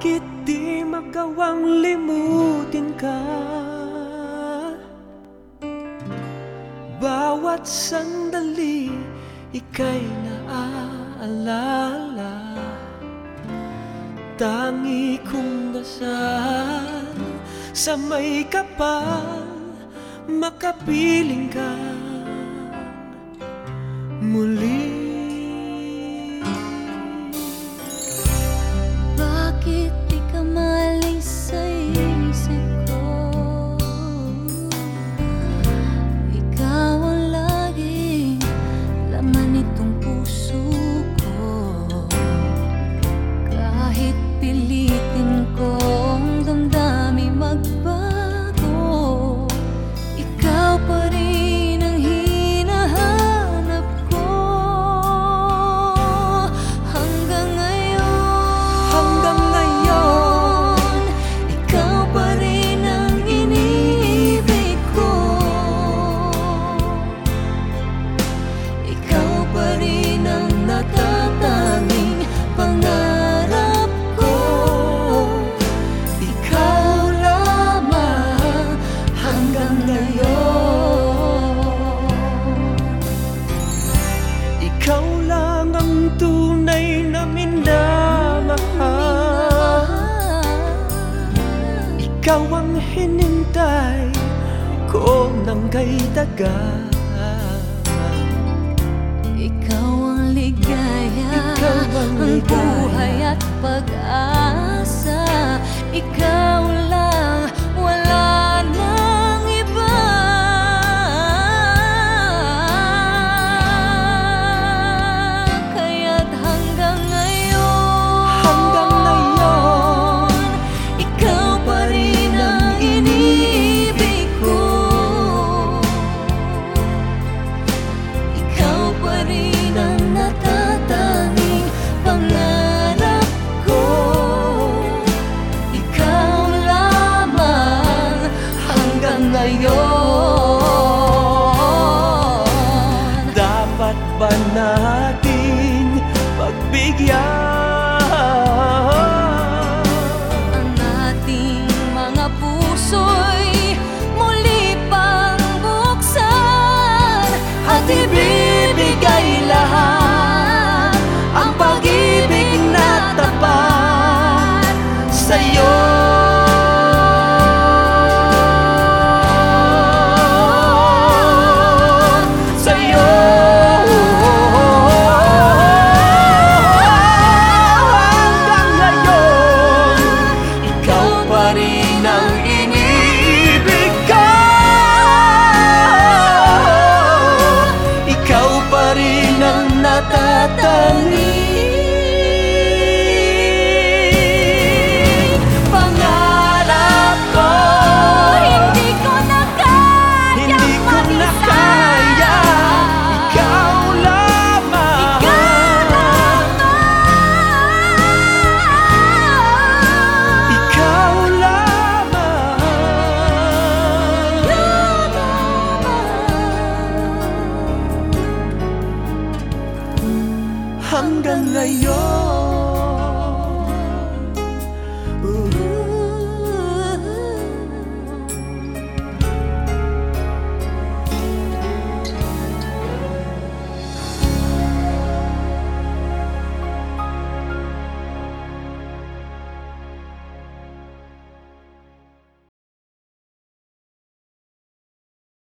Bakit di magawang limutin ka? Bawat sandali ika'y naaalala Tangi kong dasal sa may kapal Makapiling ka muli hinintay ko ng kay tagal Ikaw ang ligaya, Ikaw ang, ligaya. ang buhay at pag-asa Ikaw ating pagbigyan. Ang ating mga puso'y muli pang buksan. At ibig matatangin 谈得来哟。